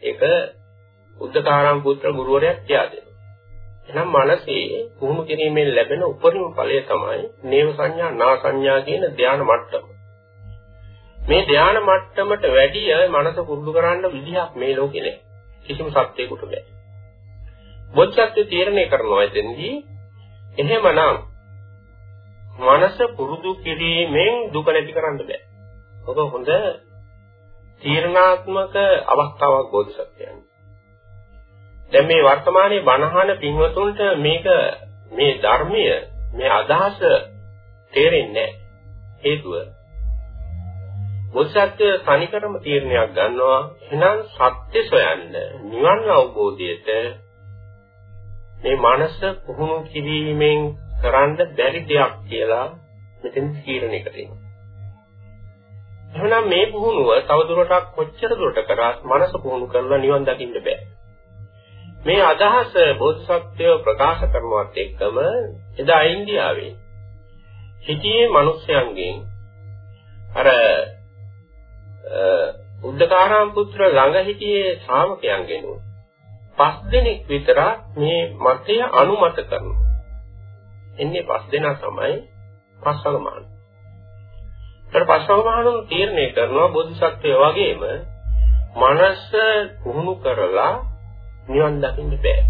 S2: ඒක උද්දකාරම් පුත්‍ර ගුරුවරයා කියා දෙනවා. එහෙනම් මනසේ පුහුණු කිරීමෙන් ලැබෙන උපරිම ඵලය තමයි නේව සංඥා නා සංඥා කියන ධානා මට්ටම. මේ ධානා මට්ටමට වැඩිය මනස පුරුදු කරන්න විදිහක් මේ ලෝකේ නැහැ. කිසිම සත්‍යයකට බෑ. බොද්ධත්වයේ තීරණය කරනවා එතෙන්දී එහෙමනම් මනස පුරුදු කිරීමෙන් දුක නැති කරන්න බෑ. ඔක හොඳ තීරණාත්මක අවස්ථාවක් බෝධිසත්වයන්. දැන් මේ වර්තමානයේ බණහන පින්වතුන්ට මේක මේ ධර්මය මේ අදහස තේරෙන්නේ නැහැ. හේතුව බුද්ධත්ව තනිකරම තීරණයක් ගන්නවා එහෙනම් සත්‍ය සොයන්න නිවන් අවබෝධයට මේ මනස පුහුණු කිරීමෙන් කරන්න බැරි දෙයක් කියලා මෙතෙන් තීරණයකට එනවා. එහෙනම් මේ පුහුණුව තවදුරටත් කොච්චර දුරට කරත් මනස පුහුණු කරලා නිවන් දකින්න බෑ. මේ අදහස බෝධිසත්වය ප්‍රකාශ කරනවත් එක්කම එදා ඉන්දියාවේ හිටියේ මිනිස්යන්ගෙන් අර උද්දකාරාම පුත්‍ර ළඟ හිටියේ ශ්‍රාවකයන්ගෙන් පස් දෙනෙක් විතර මේ මතය අනුමත කරනවා. එන්නේ පස් දෙනා තමයි පස්වගමහන්. ඒතර පස්වගමහන් තීරණය කරනවා බෝධිසත්වය වගේම මනස පුහුණු කරලා නිවන් දකින්න බෑ.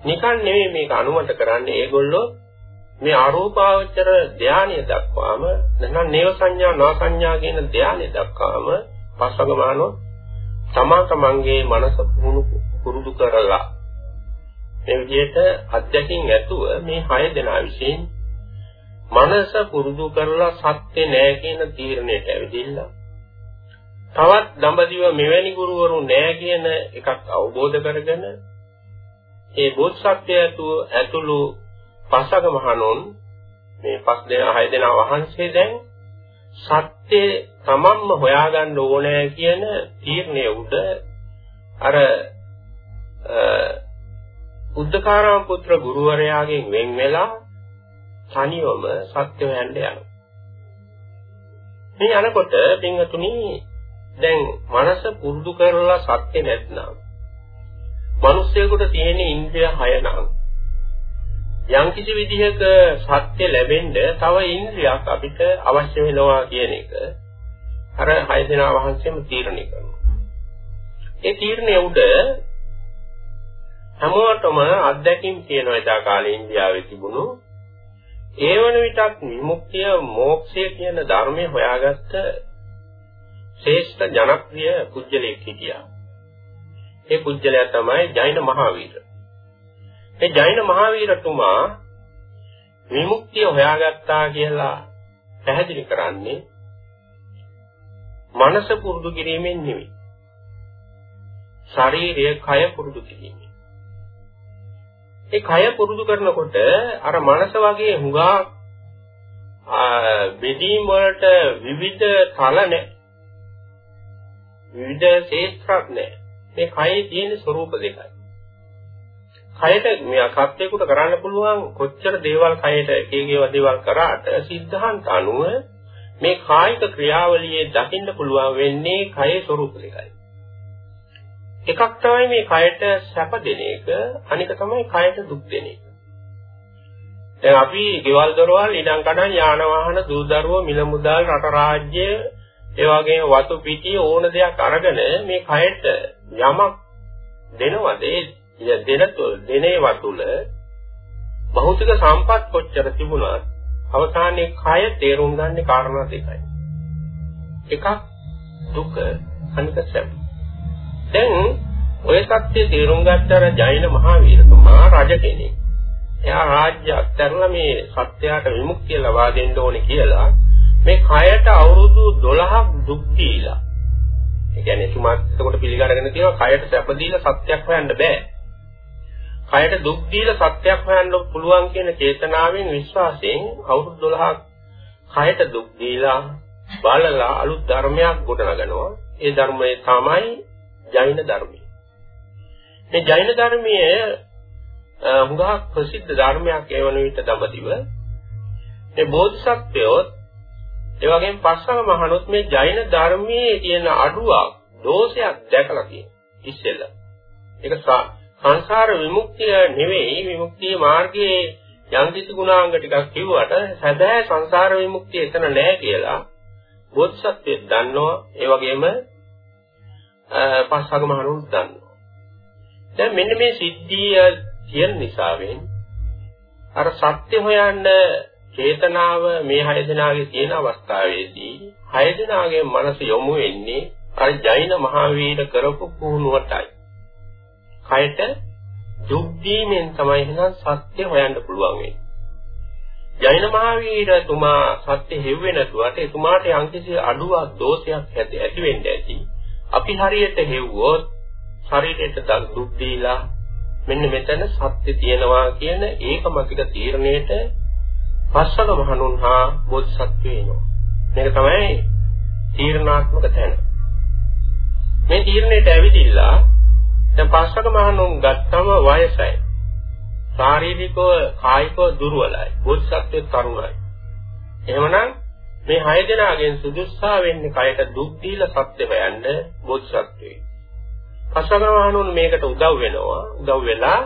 S2: නිකන් නෙවෙයි මේක අනුමත කරන්නේ ඒගොල්ලෝ මේ ආරෝපාවචර ධානය දක්වාම නැත්නම් නේව සංඥා නා සංඥා කියන ධානය දක්වාම පස්වගමානෝ තමා තමන්ගේ මනස පුහුණු පුරුදු කරලා මේ විදිහට අධ්‍යක්ෂින් ඇතුව මේ හය දෙනා විසින් මනස පුරුදු කරලා සත්‍ය නෑ කියන තීරණයට ඇවිදින්න තවත් දඹදිව මෙවැනි ගුරුවරු නැහැ කියන එකක් අවබෝධ කරගෙන ඒ බෝධිසත්වය ඇතුළු පසක මහණුන් මේ පස් දෙනා හය දෙනා වහන්සේ දැන් සත්‍ය තමන්ම හොයාගන්න ඕනේ කියන තීරණය උඩ අර උද්දකාරාම පුත්‍ර ගුරුවරයාගෙන් වෙන් වෙලා තනියම සත්‍ය හොයන්න යනවා. මේ යනකොට පින්වතුනි දැන් මනස පුරුදු කරලා සත්‍ය නැත්නම් මිනිස්සෙකුට තියෙන ඉන්ද්‍රිය හය නම් යම් කිසි විදිහක සත්‍ය ලැබෙන්න තව ඉන්ද්‍රියක් අපිට අවශ්‍ය වෙනවා කියන එක අර හය දෙනා වහන්සේම තීරණය කරනවා. ඒ තීරණය උඩ හැමෝටම අත්දැකීම් තියෙනවා එදා කාලේ ඉන්දියාවේ තිබුණු ඒ වන විටක් විමුක්තිය මෝක්ෂය කියන ධර්මය හොයාගත්ත ශ්‍රේෂ්ඨ ජනප්‍රිය පුජ්‍යලෙක් හිටියා. ඒ පුජ්‍යලයා තමයි ජෛන මහාවීර. ඒ ජෛන මහාවීරතුමා විමුක්තිය හොයාගත්තා කියලා පැහැදිලි කරන්නේ මනස පුරුදු කිරීමෙන් නෙවෙයි. ශරීරය කය පුරුදු කිරීමෙන්. ඒ කය පුරුදු කරනකොට අර මනස වගේ හුඟා බෙදීම් වලට විවිධ තල නැහැ. විවිධ ශේත්‍රක් නැහැ. මේ කයේ තියෙන ස්වરૂප දෙකයි. කයට මේ සත්‍යයකට කරන්න පුළුවන් කොච්චර දේවල් කයට එක එක දේවල් කරාට සිද්ධාන්ත අනුව මේ කායික ක්‍රියාවලියේ දකින්න පුළුවන් වෙන්නේ කයේ ස්වરૂප දෙකයි. එකක් තමයි මේ කයට සැප දෙන එක, අනික තමයි කයට දුක් දෙන එක. දැන් අපි ගෙවල් දොරවල් ඉඩම් කඩම් යාන වාහන දූ දරුවෝ මිල මුදල් රට රාජ්‍ය ඒ වගේම වතු පිටි ඕන දෙයක් අරගෙන මේ කයට යමක් දෙනවද ඒ දෙන දෙනේවා තුල භෞතික සම්පත් කොච්චර තිබුණත් අවසානයේ කය තේරුම් ගන්න කාරණා දෙකයි. එකක් දුක අනික සැප. දැන් ඔය සත්‍ය තේරුම් ගත්තර ජෛන මහාවීරතුමා රජ කෙනෙක්. එයා රාජ්‍ය අත්හැරලා මේ සත්‍යයට විමුක්තිය ලබා දෙන්න ඕනේ කියලා මේ කයට අවුරුදු 12ක් දුක් දීලා. ඒ කියන්නේ තුමාත් එතකොට පිළිගන්නගෙන තියෙනවා කයට සැප දීලා සත්‍යයක් හොයන්න බෑ. කයට දුක් දීලා සත්‍යයක් හොයන්න පුළුවන් කියන චේතනාවෙන් විශ්වාසයෙන් අවුරුදු 12ක් කයට දුක් දීලා බලලා අලුත් ධර්මයක් ගොඩනගනවා. ඒ ධර්මය තමයි ජෛන ධර්මය. මේ ජෛන ධර්මයේ හුඟක් ප්‍රසිද්ධ ධර්මයක් ඒ වන විට දඹදිව මේ බෝධිසත්වයෝ ඒ වගේම පස්වග මහණොත් මේ ජෛන ධර්මයේ තියෙන අඩුවක් දෝෂයක් දැකලා තියෙනවා ඉස්සෙල්ලා. ඒක සංසාර විමුක්තිය නෙවෙයි විමුක්තිය මාර්ගයේ යම් කිසි ගුණාංග ටිකක් කිව්වට සැබෑ සංසාර විමුක්තිය එතන නෑ කියලා බෝධිසත්වයෙක් දන්නවා ඒ වගේම පස්වග මහණුන් දන්නවා. දැන් මෙන්න මේ සිද්ධිය කියන නිසාවෙන් අර සත්‍ය හොයන්න චේතනාව මේ හය දෙනාගේ තියෙන අවස්ථාවේදී හය දෙනාගේ මනස යොමු වෙන්නේ අර ජෛන මහාවීර කරපු පුහුණුවටයි. කයට දුක් දීමෙන් තමයි එහෙනම් සත්‍ය හොයන්න පුළුවන් වෙන්නේ. ජෛන මහාවීර තුමා සත්‍ය හෙව්වේ නැතුවට එතුමාට යම්කිසි අඩුවක් දෝෂයක් ඇති ඇති වෙන්න ඇති. අපි හරියට හෙව්වොත් ශරීරයට දුක් දීලා මෙන්න මෙතන සත්‍ය තියෙනවා කියන ඒකමතික තීරණයට පස්වග මහණුන් හා බෝධිසත්වය එනවා. මේක තමයි තීරණාත්මක තැන. මේ තීරණයට ඇවිදිලා දැන් පස්වග මහණුන් ගත්තම වයසයි. ශාරීරිකව කායිකව දුර්වලයි. බෝධිසත්වයේ තරුණයි. එහෙමනම් මේ හය දෙනාගෙන් සුදුස්සා වෙන්නේ කයට දුක් දීලා සත්‍ය හොයන්න බෝධිසත්වයේ. පස්වග මහණුන් මේකට උදව් වෙනවා. උදව් වෙලා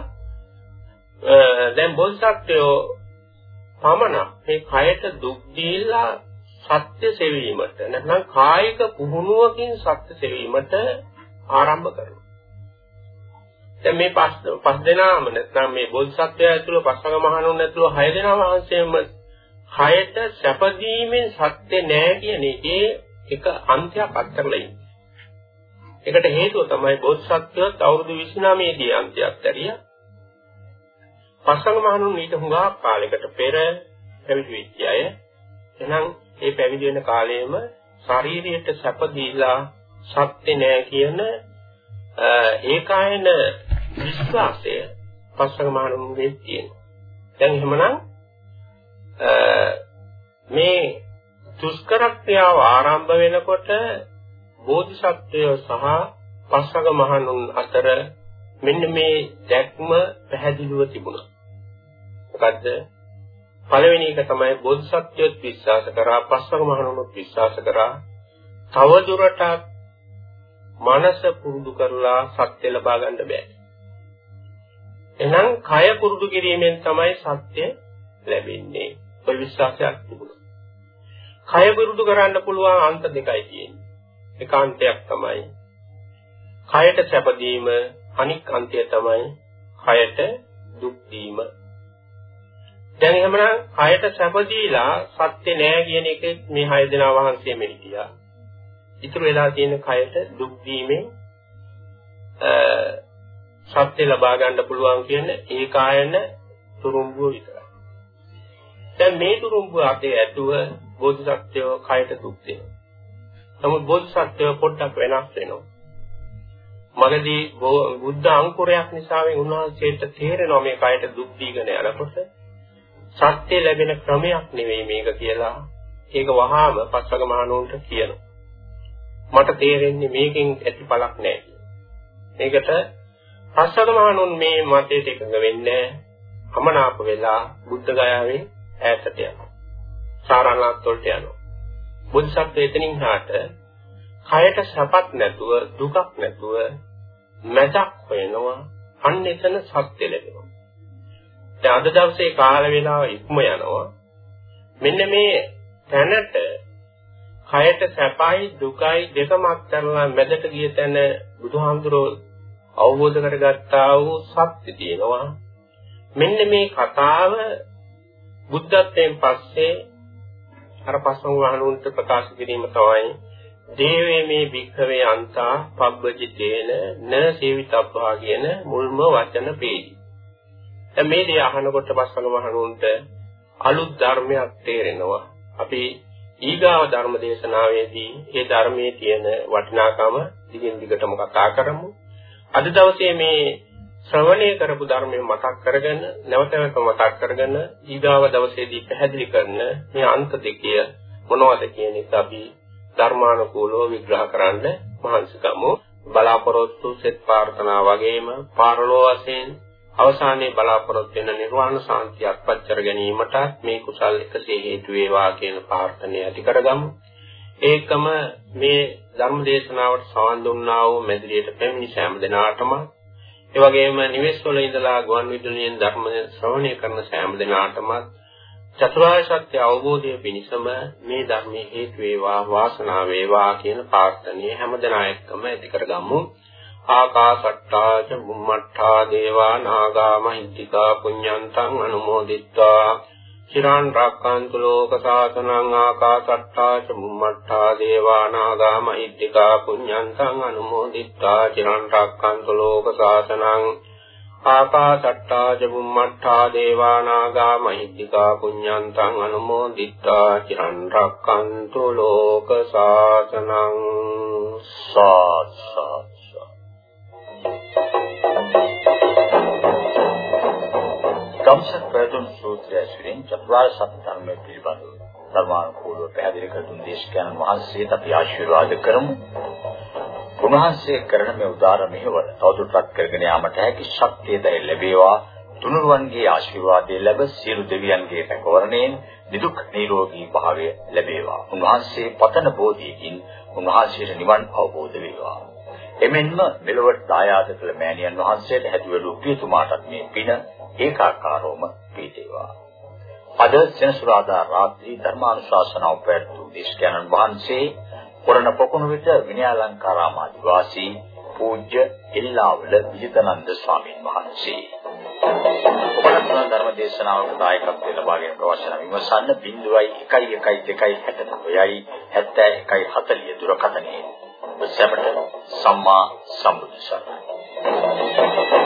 S2: දැන් බෝධිසත්වයෝ පමණ මේ කයට දුක් දීලා සත්‍ය සෙවීමට නැත්නම් කායික පුහුණුවකින් සත්‍ය සෙවීමට ආරම්භ කරනවා. දැන් මේ පස් පස් දෙනාම නැත්නම් මේ බෝධිසත්වය ඇතුළු පස්වග මහණුන් ඇතුළු හය දෙනා වහන්සේම කයට සැපදීමෙන් සත්‍ය නෑ කියන එකේ එක අන්තයක් අත්කරලා ඉන්නේ. ඒකට හේතුව තමයි බෝධිසත්වයත් අවුරුදු 29 දී අන්තයක් දැරියා. පස්වග මහණුන් ඊට හුඟා කාලයකට පෙර පැවිදි වෙච්ච අය. එහෙනම් ඒ පැවිදි වෙන කාලයේම ශාරීරියට සැප දීලා සත්‍ය නෑ කියන ඒකායන විශ්වාසය පස්වග මහණුන්ගේ තියෙනවා. දැන් එහෙමනම් මේ දුෂ්කර ක්‍රියාව ආරම්භ වෙනකොට බෝධිසත්වය සහ පස්වග මහණුන් අතර මෙන්න මේ දැක්ම පැහැදිලිව තිබුණා. මොකද්ද? පළවෙනි එක තමයි බෝධිසත්වයත් විශ්වාස කරා, පස්වග මහණුනුත් විශ්වාස කරා. තව දුරටත් මනස පුරුදු කරලා සත්‍ය ලබා ගන්න බෑ. එහෙනම් කය පුරුදු කිරීමෙන් තමයි සත්‍ය ලැබෙන්නේ. ඔය විශ්වාසයක් තිබුණා. කය පුරුදු කරන්න පුළුවන් අන්ත දෙකයි තියෙන්නේ. එක අන්තයක් තමයි කයට සැපදීම, අනික් අන්තය තමයි කයට දුක් දීම. දැන් එහෙමනම් කයට සැප දීලා සත්‍ය නෑ කියන එක මේ හය දෙනා වහන්සේ මෙහිටියා. ඉතුරු වෙලා තියෙන කයට දුක් දීමෙන් සත්‍ය ලබා ගන්න පුළුවන් කියන ඒකායන තුරුම්බුව විතරයි. දැන් මේ තුරුම්බුව අපේ ඇතුව බෝධිසත්වෝ කයට දුක් දෙනවා. නමුත් බෝධිසත්වෝ පොඩ්ඩක් වෙනස් වෙනවා. මගදී බුද්ධ අංකුරයක් නිසාවෙන් උන්වහන්සේට තේරෙනවා මේ කයට දුක් දීගෙන යනකොට සත්‍ය ලැබෙන ක්‍රමයක් නෙවෙයි මේක කියලා ඒක වහාම පස්වග මහණුන්ට කියනවා. මට තේරෙන්නේ මේකෙන් ඇති පළක් නැහැ. මේකට පස්වග මහණුන් මේ මතයට එකඟ වෙන්නේ අමනාප වෙලා බුද්ධ ගයාවෙන් ඈතට යනවා. සාරානාත් වලට යනවා. බුද්ධසත්ව එතනින් හාට කයට සපත් නැතුව දුකක් නැතුව මැදක් හොයනවා අන්න එතන සත්‍ය ලැබෙනවා. දැන් අද දවසේ කාල වේලාව ඉක්ම යනවා. මෙන්න මේ තැනට කයට සැපයි දුකයි දෙකම අත්හැරලා මැදට ගිය තැන බුදුහාමුදුරෝ අවබෝධ කරගත්තා වූ සත්‍ය තියෙනවා. මෙන්න මේ කතාව බුද්ධත්වයෙන් පස්සේ අර පස්වංග වහනුන්ට ප්‍රකාශ කිරීම තමයි දේවේ මේ භික්ඛවේ අන්තා පබ්බජිතේන න සේවිතබ්බා කියන මුල්ම වචන පේජි. දැන් මේ දේ අහනකොට පස්වංග වහනුන්ට අලුත් ධර්මයක් තේරෙනවා. අපි ඊගාව ධර්ම දේශනාවේදී ඒ ධර්මයේ තියෙන වටිනාකම දිගින් දිගටම කතා කරමු. අද දවසේ මේ ශ්‍රවණය කරපු ධර්මය මතක් කරගෙන නැවත නැවත මතක් කරගෙන ඊගාව දවසේදී පැහැදිලි කරන මේ අන්ත දෙකය මොනවද කියන එක අපි ධර්මානුකූලව විග්‍රහ කරන්න මහන්සි ගමු. බලාපොරොත්තු සෙත් ප්‍රාර්ථනා වගේම පාරලෝ වශයෙන් අවසානයේ බලාපොරොත්තු වෙන නිර්වාණ සාන්තිය අත්පත් කර ගැනීමට මේ කුසල් එකසේ හේතු වේවා කියන ප්‍රාර්ථනය ඇති කරගමු. ඒකම මේ ධර්ම දේශනාවට සවන් දුන්නා වූ මෙදිරියට පැමිණි සෑම දිනාටම ඒ වගේම නිවෙස් වල ඉඳලා ගුවන් විදුලියෙන් ධර්ම ශ්‍රවණය කරන සෑම දිනාටම චතුරාර්ය සත්‍ය අවබෝධය පිණිසම මේ ධර්මයේ හේතු වේවා වාසනාව වේවා කියන ප්‍රාර්ථනාව හැම දිනා එක්කම ඇති කරගමු. ආකාශට්ටා ච බුම්මට්ටා දේවා නාග මහිත්‍තිකා පුඤ්ඤන්තං අනුමෝදිත්වා චිරාන් රාක්කාන්තු ලෝක සාසනං ආකාශට්ටා ච බුම්මට්ටා දේවා නාග මහිත්‍තිකා පුඤ්ඤන්තං අනුමෝදිත්වා චිරාන් රාක්කාන්තු ලෝක සාසනං ආකාශට්ටා ච බුම්මට්ටා දේවා නාග මහිත්‍තිකා පුඤ්ඤන්තං අනුමෝදිත්වා චිරාන් රාක්කාන්තු ලෝක සාසනං සාත් සාත්
S3: ගම්සත් ප්‍රයතුන් සූත්‍රය ඇසුරින් චතුරාර්ය සත්‍ය ධර්මයේ පිළිබඳව ධර්මානුකූලව පැහැදිලි කර දුන් දේශකයන් වහන්සේට අපි ආශිර්වාද කරමු. උන්වහන්සේ කරන මේ උදාර මෙහෙවර තවදුරටත් කරගෙන යාමට හැකි ශක්තියද ලැබේවා. තුනුරුවන්ගේ ආශිර්වාදය ලැබ සියලු දෙවියන්ගේ රැකවරණයෙන් නිදුක් නිරෝගී භාවය ලැබේවා. උන්වහන්සේ පතන බෝධියකින් උන්වහන්සේට නිවන් අවබෝධ වේවා. එමෙන්ම මෙලොවට දායාද කළ මෑණියන් වහන්සේට හැදුවලු පියතුමාටත් මේ පින ඒකාකාරවම පිටේවා. අද සෙනසුරාදා රාත්‍රී ධර්මානුශාසනාව පැවැත්වූ දේශකයන්න් වහන්සේ කොරණ පොකුණු විට විනයාලංකාරාමාදී වාසී පූජ්‍ය එල්ලාවල විජිතනන්ද ස්වාමීන් වහන්සේ. ඔබට ධර්ම දේශනාවක දායකත්වයෙන් ලබාගෙන ප්‍රවචන විමසන්න 0.1 1 2 69යි 71 40 දුරකථනයේ සැමට සම්මා සම්බුදු සරණයි